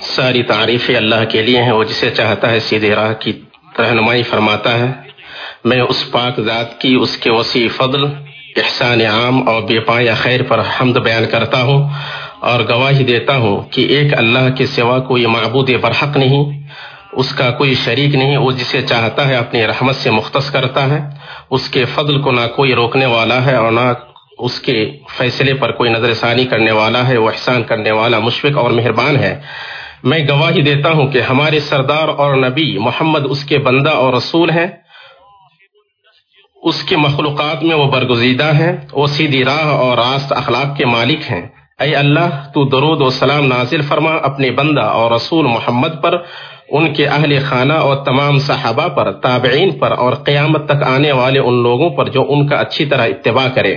ساری تعریفیں اللہ کے لیے ہیں، وہ جسے چاہتا ہے سیدھے راہ کی رہنمائی فرماتا ہے۔ میں اس پاک ذات کی، اس کے وسیع فضل، احسان عام اور بے پایا خیر پر حمد بیان کرتا ہوں اور گواہی دیتا ہوں کہ ایک اللہ کے سوا کوئی معبود برحق نہیں، اس کا کوئی شریک نہیں، وہ جسے چاہتا ہے اپنی رحمت سے مختص کرتا ہے۔ اس کے فضل کو نہ کوئی روکنے والا ہے اور نہ اس کے فیصلے پر کوئی نظر ثانی کرنے والا ہے، وہ احسان کرنے والا مشفق اور مہربان ہے۔ میں گواہی دیتا ہوں کہ ہمارے سردار اور نبی محمد اس کے بندہ اور رسول ہیں۔ اس کے مخلوقات میں وہ برگزیدہ ہیں، وہ سیدھی راہ اور راست اخلاق کے مالک ہیں۔ اے اللہ، تو درود و سلام نازل فرما اپنے بندہ اور رسول محمد پر، ان کے اہل خانہ اور تمام صحابہ پر، تابعین پر اور قیامت تک آنے والے ان لوگوں پر جو ان کا اچھی طرح اتباع کرے۔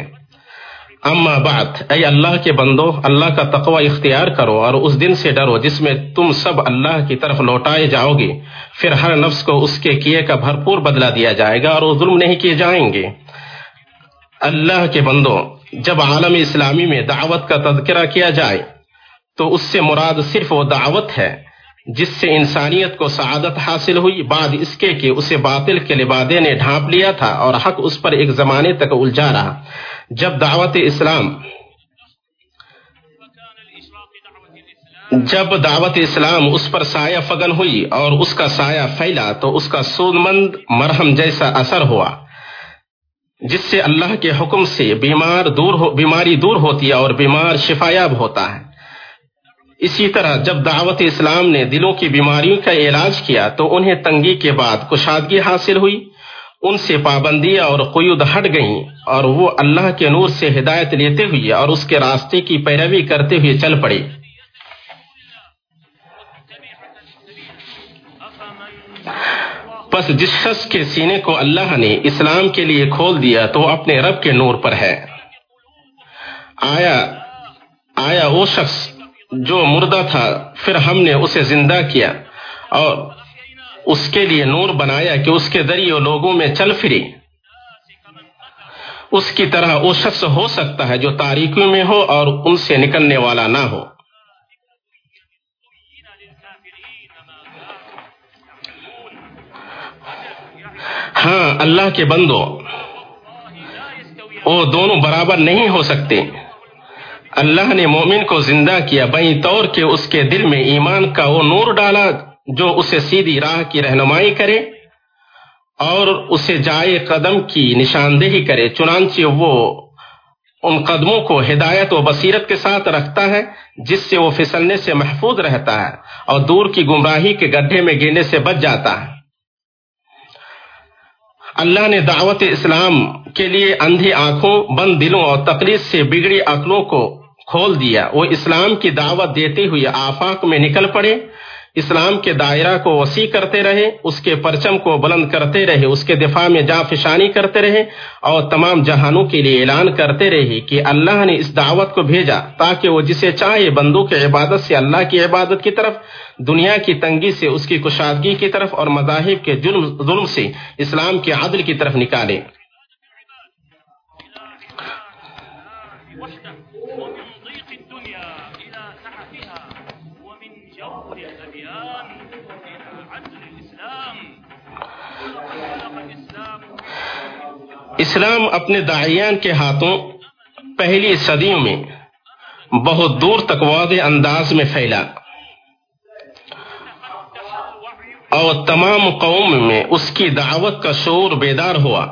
اما بعد، اے اللہ کے بندو، اللہ کا تقوی اختیار کرو اور اس دن سے ڈرو جس میں تم سب اللہ کی طرف لوٹائے جاؤ گے۔ پھر ہر نفس کو اس کے کیے کا بھرپور بدلہ دیا جائے گا اور وہ ظلم نہیں کیے جائیں گے۔ اللہ کے بندو، جب عالم اسلامی میں دعوت کا تذکرہ کیا جائے، تو اس سے مراد صرف وہ دعوت ہے جس سے انسانیت کو سعادت حاصل ہوئی، بعد اس کے کہ اسے باطل کے لبادے نے ڈھانپ لیا تھا اور حق اس پر ایک زمانے تک الجھا رہا۔ جب دعوت اسلام جب دعوت اسلام اس پر سایہ فگن ہوئی اور اس کا سایہ پھیلا تو اس کا سود مند مرہم جیسا اثر ہوا، جس سے اللہ کے حکم سے بیمار دور ہو، بیماری دور ہوتی ہے اور بیمار شفایاب ہوتا ہے۔ اسی طرح جب دعوت اسلام نے دلوں کی بیماریوں کا علاج کیا تو انہیں تنگی کے بعد کشادگی حاصل ہوئی۔ ان سے پابندیاں اور قیود ہٹ گئیں اور وہ اللہ کے نور سے ہدایت لیتے ہوئے اور اس کے راستے کی پیروی کرتے ہوئے چل پڑے۔ پس جس شخص کے سینے کو اللہ نے اسلام کے لیے کھول دیا تو وہ اپنے رب کے نور پر ہے۔ آیا آیا وہ شخص جو مردہ تھا، پھر ہم نے اسے زندہ کیا اور اس کے لیے نور بنایا کہ اس کے ذریعے لوگوں میں چل پھرے۔ اس کی طرح وہ شخص ہو سکتا ہے جو تاریخیوں میں ہو اور ان سے نکلنے والا نہ ہو۔ ہاں اللہ کے بندو، وہ دونوں برابر نہیں ہو سکتے۔ اللہ نے مومن کو زندہ کیا۔ بئی طور کے اس کے دل میں ایمان کا وہ نور ڈالا۔ جو اسے سیدھی راہ کی رہنمائی کرے اور اسے جائے قدم کی نشاندہی کرے، چنانچہ وہ ان قدموں کو ہدایت و بصیرت کے ساتھ رکھتا ہے، جس سے وہ پھسلنے سے محفوظ رہتا ہے اور دور کی گمراہی کے گڈھے میں گرنے سے بچ جاتا ہے۔ اللہ نے دعوت اسلام کے لیے اندھی آنکھوں، بند دلوں اور تقلید سے بگڑی عقلوں کو کھول دیا۔ وہ اسلام کی دعوت دیتے ہوئے آفاق میں نکل پڑے۔ اسلام کے دائرہ کو وسیع کرتے رہے، اس کے پرچم کو بلند کرتے رہے، اس کے دفاع میں جا فشانی کرتے رہے اور تمام جہانوں کے لیے اعلان کرتے رہے کہ اللہ نے اس دعوت کو بھیجا تاکہ وہ جسے چاہے بندوں کی عبادت سے اللہ کی عبادت کی طرف، دنیا کی تنگی سے اس کی کشادگی کی طرف اور مذاہب کے ظلم ظلم سے اسلام کے عدل کی طرف نکالے۔ اسلام اپنے داعیان کے ہاتھوں پہلی صدیوں میں بہت دور تک واضح انداز میں پھیلا اور تمام قوم میں اس کی دعوت کا شور بیدار ہوا۔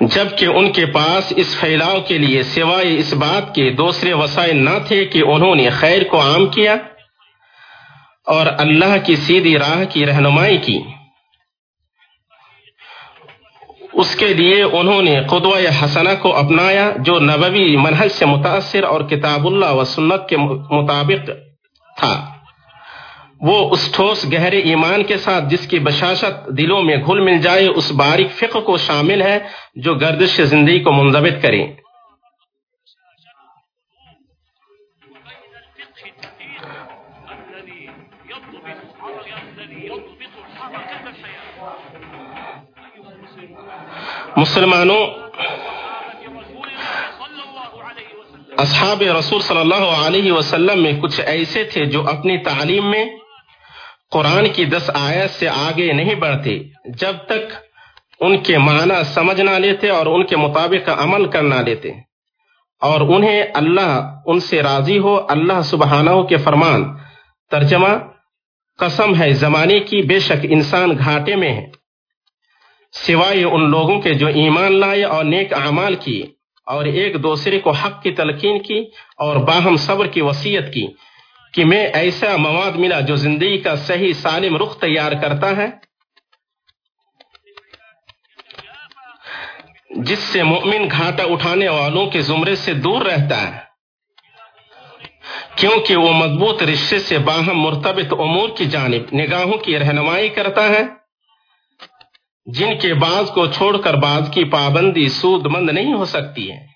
جبکہ ان کے پاس اس پھیلاؤ کے لیے سوائے اس بات کے دوسرے وسائل نہ تھے کہ انہوں نے خیر کو عام کیا اور اللہ کی سیدھی راہ کی رہنمائی کی۔ اس کے لیے انہوں نے قدوہ حسنہ کو اپنایا، جو نبوی منہج سے متاثر اور کتاب اللہ و سنت کے مطابق تھا۔ وہ اس ٹھوس گہرے ایمان کے ساتھ جس کی بشاشت دلوں میں گھل مل جائے، اس باریک فقہ کو شامل ہے جو گردش زندگی کو منضبط کرے۔ مسلمانوں، اصحاب رسول صلی اللہ علیہ وسلم میں کچھ ایسے تھے جو اپنی تعلیم میں قرآن کی دس آیت سے آگے نہیں بڑھتے، جب تک ان کے معنی سمجھ نہ لیتے اور ان کے مطابق عمل کرنا لیتے۔ اور انہیں اللہ ان سے راضی ہو، اللہ سبحانہ کے فرمان، ترجمہ، قسم ہے، زمانے کی بے شک انسان گھاٹے میں ہے۔ سوائے ان لوگوں کے جو ایمان لائے اور نیک اعمال کی اور ایک دوسرے کو حق کی تلقین کی اور باہم صبر کی وصیت کی کہ میں ایسا مواد ملا جو زندگی کا صحیح سالم رخ تیار کرتا ہے، جس سے مؤمن گھاٹا اٹھانے والوں کے زمرے سے دور رہتا ہے۔ کیونکہ وہ مضبوط رشتے سے باہم مرتبط امور کی جانب نگاہوں کی رہنمائی کرتا ہے۔ جن کے بعض کو چھوڑ کر بعض کی پابندی سود مند نہیں ہو سکتی ہے۔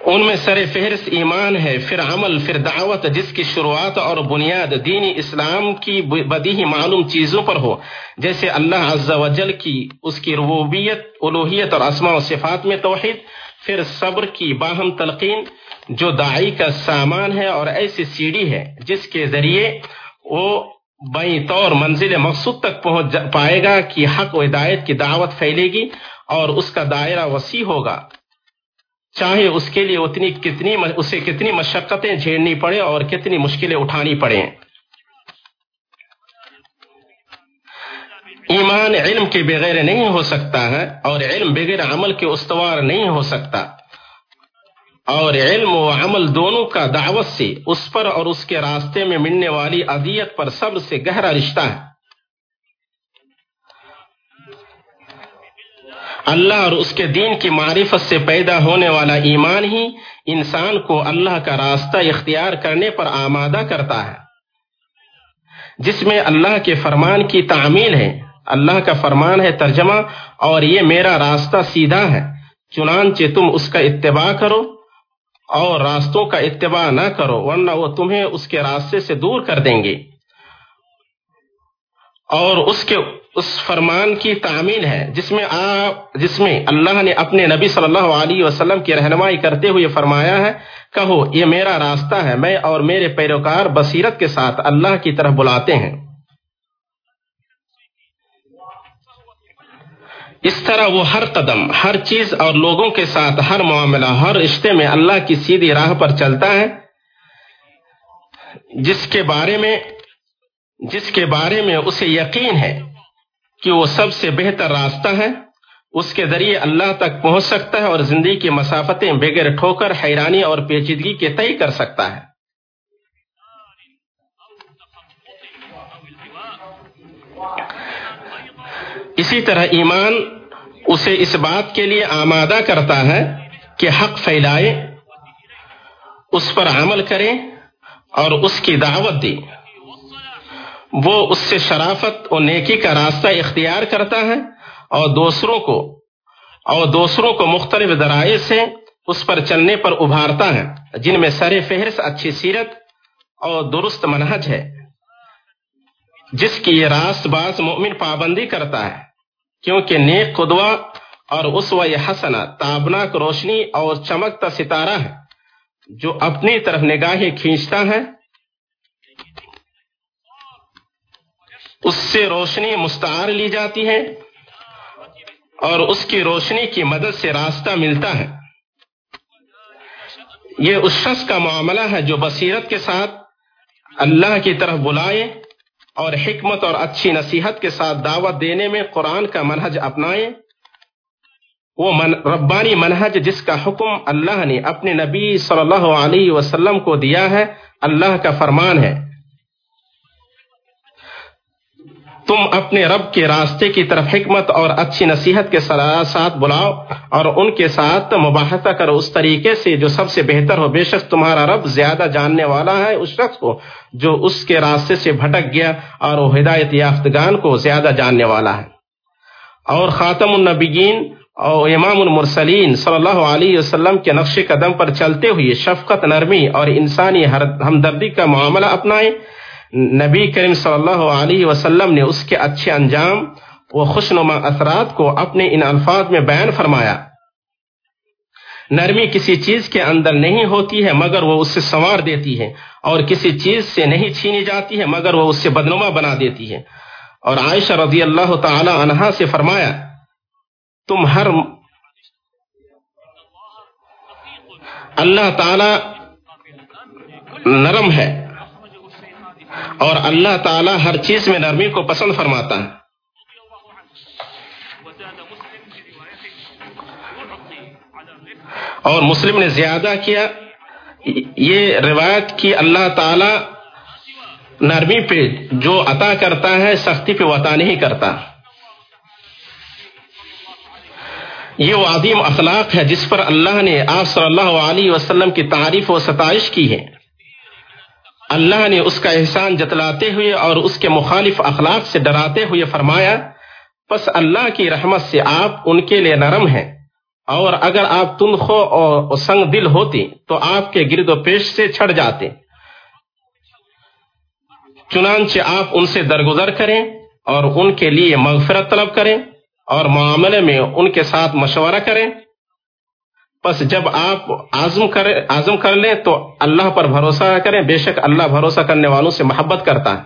ان میں سر فہرست ایمان ہے، پھر عمل، پھر دعوت، جس کی شروعات اور بنیاد دینی اسلام کی بدی معلوم چیزوں پر ہو۔ جیسے اللہ عز و جل کی، اس کی ربوبیت الوحیت اور اسماء و صفات میں توحید، پھر صبر کی باہم تلقین، جو داعی کا سامان ہے اور ایسی سیڑھی ہے جس کے ذریعے وہ بئی طور منزل مقصود تک پہنچ پائے گا کہ حق و ہدایت کی دعوت پھیلے گی اور اس کا دائرہ وسیع ہوگا۔ چاہے اس کے لیے اتنی کتنی اسے کتنی مشقتیں جھیلنی پڑے اور کتنی مشکلیں اٹھانی پڑے ایمان علم کے بغیر نہیں ہو سکتا ہے اور علم بغیر عمل کے استوار نہیں ہو سکتا۔ اور علم و عمل دونوں کا دعوت سے اس پر اور اس کے راستے میں ملنے والی اذیت پر صبر سے گہرا رشتہ ہے۔ اللہ اور اس کے دین کی معرفت سے پیدا ہونے والا ایمان ہی انسان کو اللہ کا راستہ اختیار کرنے پر آمادہ کرتا ہے۔ جس میں اللہ کے فرمان کی تعمیل ہے۔ اللہ کا فرمان ہے ترجمہ اور یہ میرا راستہ سیدھا ہے۔ چنانچہ تم اس کا اتباع کرو۔ اور راستوں کا اتباع نہ کرو، ورنہ وہ تمہیں اس کے راستے سے دور کر دیں گے۔ اور اس کے، اس فرمان کی تعمیل ہے، جس میں آپ جس میں اللہ نے اپنے نبی صلی اللہ علیہ وسلم کی رہنمائی کرتے ہوئے فرمایا ہے، کہو، یہ میرا راستہ ہے، میں اور میرے پیروکار بصیرت کے ساتھ اللہ کی طرف بلاتے ہیں۔ اس طرح وہ ہر قدم، ہر چیز اور لوگوں کے ساتھ، ہر معاملہ، ہر رشتے میں اللہ کی سیدھی راہ پر چلتا ہے۔ جس کے بارے میں، جس کے بارے میں اسے یقین ہے کہ وہ سب سے بہتر راستہ ہے، اس کے ذریعے اللہ تک پہنچ سکتا ہے اور زندگی کی مسافتیں بغیر ٹھوکر، حیرانی اور پیچیدگی کے طے کر سکتا ہے۔ اسی طرح ایمان اسے اس بات کے لیے آمادہ کرتا ہے کہ حق پھیلائے، اس پر عمل کرے اور اس کی دعوت دے۔ وہ اس سے شرافت اور نیکی کا راستہ اختیار کرتا ہے اور دوسروں کو، اور دوسروں کو مختلف ذرائع سے اس پر چلنے پر ابھارتا ہے، جن میں سر فہرست، اچھی سیرت اور درست منہج ہے، جس کی یہ راست باز مومن پابندی کرتا ہے۔ کیونکہ نیک قدوہ اور اس و حسنا تابناک روشنی اور چمکتا ستارہ ہے، جو اپنی طرف نگاہیں کھینچتا ہے، اس سے روشنی مستعار لی جاتی ہے اور اس کی روشنی کی مدد سے راستہ ملتا ہے۔ یہ اس شخص کا معاملہ ہے جو بصیرت کے ساتھ اللہ کی طرف بلائے اور حکمت اور اچھی نصیحت کے ساتھ دعوت دینے میں قرآن کا منہج اپنائیں۔ وہ من ربانی منہج جس کا حکم اللہ نے اپنے نبی صلی اللہ علیہ وسلم کو دیا ہے، اللہ کا فرمان ہے۔ تم اپنے رب کے راستے کی طرف حکمت اور اچھی نصیحت کے ساتھ بلاؤ اور ان کے ساتھ مباحثہ کرو۔ اس طریقے سے جو سب سے بہتر ہو، بے شک تمہارا رب زیادہ جاننے والا ہے اس شخص کو جو اس کے راستے سے بھٹک گیا اور وہ ہدایت یافتگان کو زیادہ جاننے والا ہے۔ اور خاتم النبیین اور امام المرسلین صلی اللہ علیہ وسلم کے نقش قدم پر چلتے ہوئے شفقت نرمی اور انسانی ہمدردی کا معاملہ اپنائیں۔ نبی کریم صلی اللہ علیہ وسلم نے اس کے اچھے انجام و خوشنما اثرات کو اپنے ان الفاظ میں بیان فرمایا۔ نرمی کسی چیز کے اندر نہیں ہوتی ہے، مگر وہ اس سے سنوار دیتی ہے، اور کسی چیز سے نہیں چھینی جاتی ہے، مگر وہ اس سے بدنما بنا دیتی ہے۔ اور عائشہ رضی اللہ تعالی عنہا سے فرمایا، تم ہر اللہ تعالی نرم ہے۔ اور اللہ تعالی ہر چیز میں نرمی کو پسند فرماتا ہے۔ اور مسلم نے زیادہ کیا، یہ روایت کی اللہ تعالی نرمی پہ جو عطا کرتا ہے، سختی پہ وہ عطا نہیں کرتا۔ یہ وہ عظیم اخلاق ہے جس پر اللہ نے آپ صلی اللہ علیہ وسلم کی تعریف و ستائش کی ہے۔ اللہ نے اس کا احسان جتلاتے ہوئے اور اس کے مخالف اخلاق سے ڈراتے ہوئے فرمایا، پس اللہ کی رحمت سے آپ ان کے لیے نرم ہیں۔ اور اگر آپ تنخو اور سنگ دل ہوتے تو آپ کے گرد و پیش سے چھڑ جاتے۔ چنانچہ آپ ان سے درگزر کریں اور ان کے لیے مغفرت طلب کریں اور معاملے میں ان کے ساتھ مشورہ کریں۔ پس جب آپ آزم کریں آزم کر لیں تو اللہ پر بھروسہ کریں۔ بے شک اللہ بھروسہ کرنے والوں سے محبت کرتا ہے۔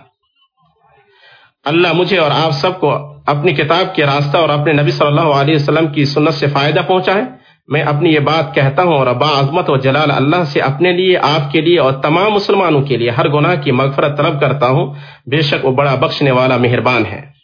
اللہ مجھے اور آپ سب کو اپنی کتاب کے راستہ اور اپنے نبی صلی اللہ علیہ وسلم کی سنت سے فائدہ پہنچائے۔ میں اپنی یہ بات کہتا ہوں اور ابا عظمت و جلال اللہ سے اپنے لیے، آپ کے لیے اور تمام مسلمانوں کے لیے ہر گناہ کی مغفرت طلب کرتا ہوں۔ بے شک وہ بڑا بخشنے والا مہربان ہے۔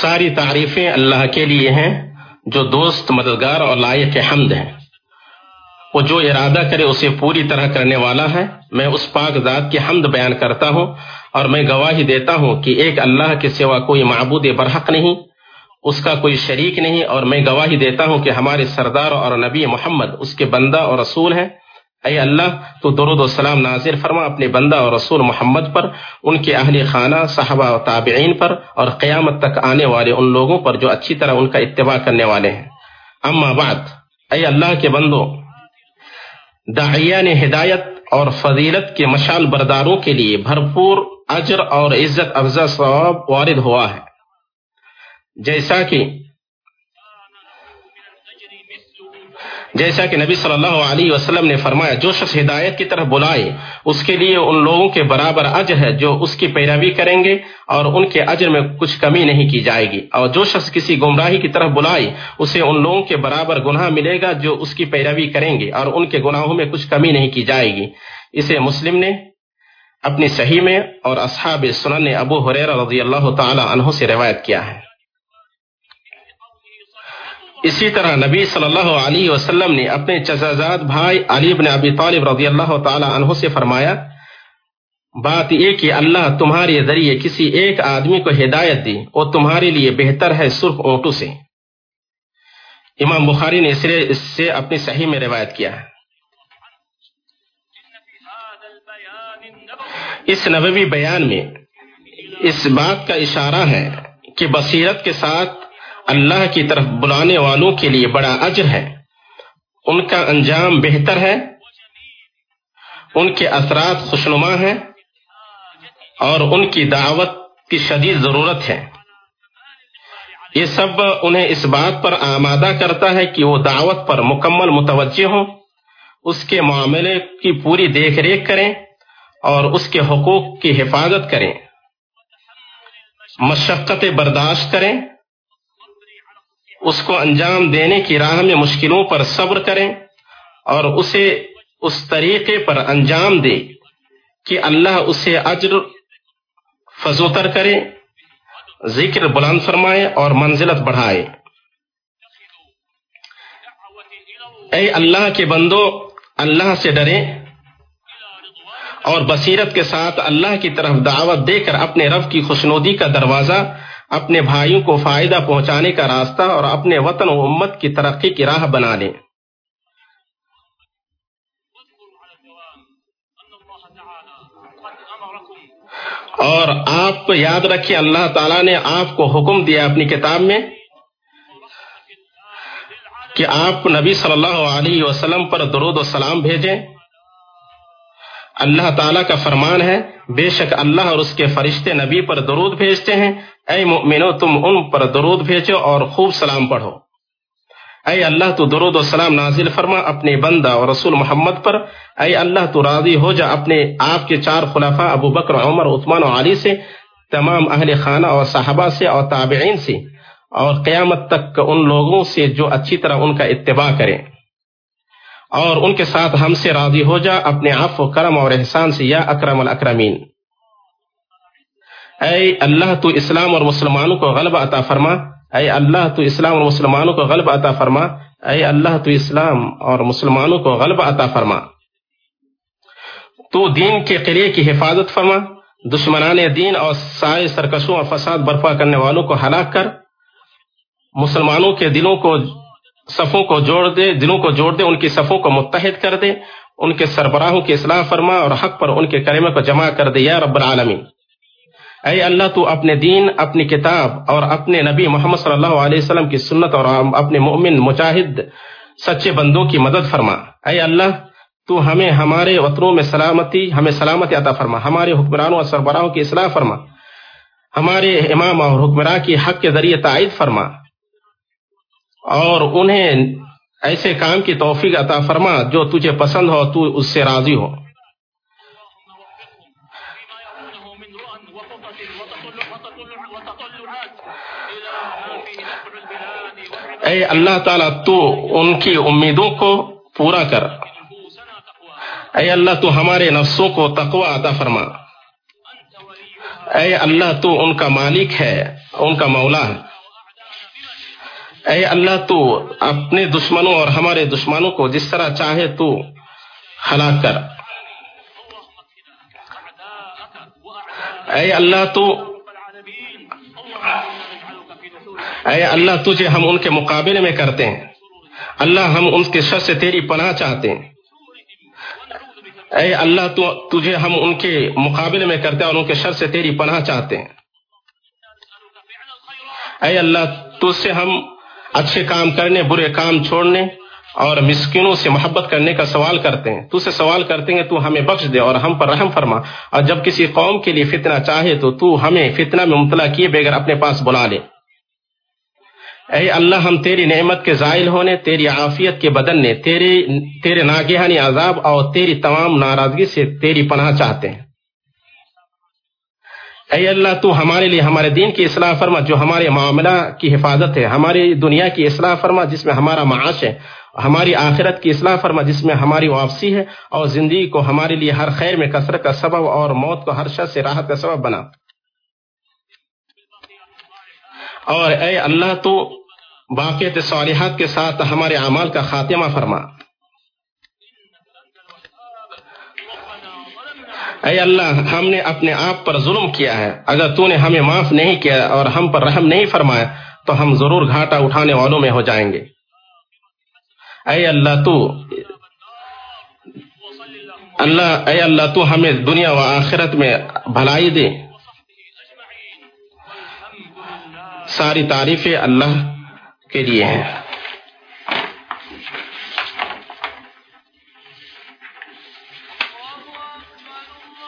ساری تعریفیں اللہ کے لیے ہیں جو دوست، مددگار اور لائق حمد ہیں۔ وہ جو ارادہ کرے اسے پوری طرح کرنے والا ہے۔ میں اس پاک ذات کی حمد بیان کرتا ہوں اور میں گواہی دیتا ہوں کہ ایک اللہ کے سوا کوئی معبود برحق نہیں، اس کا کوئی شریک نہیں۔ اور میں گواہی دیتا ہوں کہ ہمارے سردار اور نبی محمد اس کے بندہ اور رسول ہیں۔ اے اللہ، تو درود و سلام نازر فرما اپنے بندہ اور رسول محمد پر، ان کے اہل خانہ، صحابہ و تابعین پر، اور قیامت تک آنے والے ان لوگوں پر جو اچھی طرح ان کا اتباع کرنے والے ہیں۔ اما بعد، اے اللہ کے بندوں داعیہ نے ہدایت اور فضیلت کے مشال برداروں کے لیے بھرپور اجر اور عزت افزا ثواب وارد ہوا ہے۔ جیسا کہ جیسا کہ نبی صلی اللہ علیہ وسلم نے فرمایا، جو شخص ہدایت کی طرف بلائے، اس کے لیے ان لوگوں کے برابر اجر ہے جو اس کی پیروی کریں گے اور ان کے اجر میں کچھ کمی نہیں کی جائے گی۔ اور جو شخص کسی گمراہی کی طرف بلائے، اسے ان لوگوں کے برابر گناہ ملے گا جو اس کی پیروی کریں گے اور ان کے گناہوں میں کچھ کمی نہیں کی جائے گی۔ اسے مسلم نے اپنی صحیح میں اور اصحاب سنن ابو حریر رضی اللہ تعالی عنہ سے روایت کیا ہے۔ اسی طرح نبی صلی اللہ علیہ وسلم نے اپنے چزازاد بھائی علی بن ابی طالب رضی اللہ تعالی عنہ سے فرمایا، بات یہ کہ اللہ تمہارے ذریعے کسی ایک آدمی کو ہدایت دی اور تمہارے لیے بہتر ہے سرخ اونٹوں سے۔ امام بخاری نے اس سے اپنی صحیح میں روایت کیا ہے۔ اس نبوی بیان میں اس بات کا اشارہ ہے کہ بصیرت کے ساتھ اللہ کی طرف بلانے والوں کے لیے بڑا اجر ہے۔ ان کا انجام بہتر ہے۔ ان کے اثرات خوشنما ہیں۔ اور ان کی دعوت کی شدید ضرورت ہے۔ یہ سب انہیں اس بات پر آمادہ کرتا ہے کہ وہ دعوت پر مکمل متوجہ ہوں، اس کے معاملے کی پوری دیکھ ریکھ کریں اور اس کے حقوق کی حفاظت کریں۔ مشقت برداشت کریں۔ اس کو انجام دینے کی راہ میں مشکلوں پر صبر کریں اور اسے اس طریقے پر انجام دے کہ اللہ اسے اجر فضوتر کرے، ذکر بلند فرمائے اور منزلت بڑھائے۔ اے اللہ کے بندو، اللہ سے ڈرے اور بصیرت کے ساتھ اللہ کی طرف دعوت دے کر اپنے رب کی خوشنودی کا دروازہ اپنے بھائیوں کو فائدہ پہنچانے کا راستہ اور اپنے وطن و امت کی ترقی کی راہ بنا لیں۔ اور آپ کو یاد رکھیں، اللہ تعالیٰ نے آپ کو حکم دیا اپنی کتاب میں کہ آپ نبی صلی اللہ علیہ وسلم پر درود و سلام بھیجیں۔ اللہ تعالیٰ کا فرمان ہے، بے شک اللہ اور اس کے فرشتے نبی پر درود بھیجتے ہیں۔ اے مؤمنو، تم ان پر درود بھیجو اور خوب سلام پڑھو۔ اے اللہ، تو درود و سلام نازل فرما اپنے بندہ اور رسول محمد پر۔ اے اللہ، تو راضی ہو جا اپنے آپ کے چار خلافہ ابو بکر، عمر، عثمان و علی سے، تمام اہل خانہ اور صحابہ سے اور تابعین سے۔ اور قیامت تک ان لوگوں سے جو اچھی طرح ان کا اتباع کریں۔ اور ان کے ساتھ ہم سے راضی ہو جا، اپنے عفو و کرم اور احسان سے، یا اکرم الاکرمین۔ اے اللہ، تو اسلام اور مسلمانوں کو غلب عطا فرما۔ اے اللہ، تو اسلام اور مسلمانوں کو غلب عطا فرما۔ اے اللہ، تو اسلام اور مسلمانوں کو غلب عطا فرما۔ تو دین کے قلعے کی حفاظت فرما۔ دشمنان دین اور سائے سرکشوں اور فساد برپا کرنے والوں کو ہلاک کر۔ مسلمانوں کے دلوں کو صفوں کو جوڑ دے، دلوں کو جوڑ دے، ان کی صفوں کو متحد کر دے، ان کے سربراہوں کی اصلاح فرما اور حق پر ان کے کریمے کو جمع کر دے، یا رب العالمین۔ اے اللہ، تو اپنے دین، اپنی کتاب اور اپنے نبی محمد صلی اللہ علیہ وسلم کی سنت اور اپنے مؤمن مجاہد، سچے بندوں کی مدد فرما۔ اے اللہ، تو ہمیں ہمارے وطنوں میں سلامتی، ہمیں سلامتی عطا فرما۔ ہمارے حکمرانوں اور سربراہوں کی اصلاح فرما۔ ہمارے امام اور حکمراں کی حق کے ذریعے تائید فرما۔ اور انہیں ایسے کام کی توفیق عطا فرما جو تجھے پسند ہو، تو اس سے راضی ہو۔ اے اللہ تعالیٰ، تو ان کی امیدوں کو پورا کر۔ اے اللہ، تو ہمارے نفسوں کو تقوی عطا فرما۔ اے اللہ، تو ان کا مالک ہے، ان کا مولا ہے۔ اے اللہ تو اپنے دشمنوں اور ہمارے دشمنوں کو جس طرح چاہے تو ہلاک کر۔ اے اللہ تو اے اللہ تجھے ہم ان کے مقابلے میں کرتے ہیں۔ اللہ ہم ان کے شر سے تیری پناہ چاہتے ہیں۔ اے اللہ تو تجھے ہم ان کے مقابلے میں کرتے ہیں اور ان کے شر سے تیری پناہ چاہتے ہیں۔ اے اللہ تجھ سے ہم اچھے کام کرنے، برے کام چھوڑنے اور مسکینوں سے محبت کرنے کا سوال کرتے ہیں۔ تو سے سوال کرتے ہیں، تو ہمیں بخش دے اور ہم پر رحم فرما۔ اور جب کسی قوم کے لیے فتنہ چاہے تو تو ہمیں فتنہ میں مبتلا کیے بغیر اپنے پاس بلا لے۔ اے اللہ، ہم تیری نعمت کے زائل ہونے، تیری عافیت کے بدلنے تیرے تیرے ناگہانی عذاب اور تیری تمام ناراضگی سے تیری پناہ چاہتے ہیں۔ اے اللہ، تو ہمارے لیے ہمارے دین کی اصلاح فرما، جو ہمارے معاملہ کی حفاظت ہے، ہماری دنیا کی اصلاح فرما، جس میں ہمارا معاش ہے، ہماری آخرت کی اصلاح فرما، جس میں ہماری واپسی ہے، اور زندگی کو ہمارے لیے ہر خیر میں کثرت کا سبب اور موت کو ہر شخص سے راحت کا سبب بنا۔ اور اے اللہ، تو باقیت صالحات کے ساتھ ہمارے اعمال کا خاتمہ فرما۔ اے اللہ، ہم نے اپنے آپ پر ظلم کیا ہے۔ اگر تو نے ہمیں معاف نہیں کیا اور ہم پر رحم نہیں فرمایا، تو ہم ضرور گھاٹا اٹھانے والوں میں ہو جائیں گے۔ اے اللہ، تو اللہ، اے اللہ، تو ہمیں دنیا و آخرت میں بھلائی دے۔ ساری تعریفیں اللہ کے لیے ہیں۔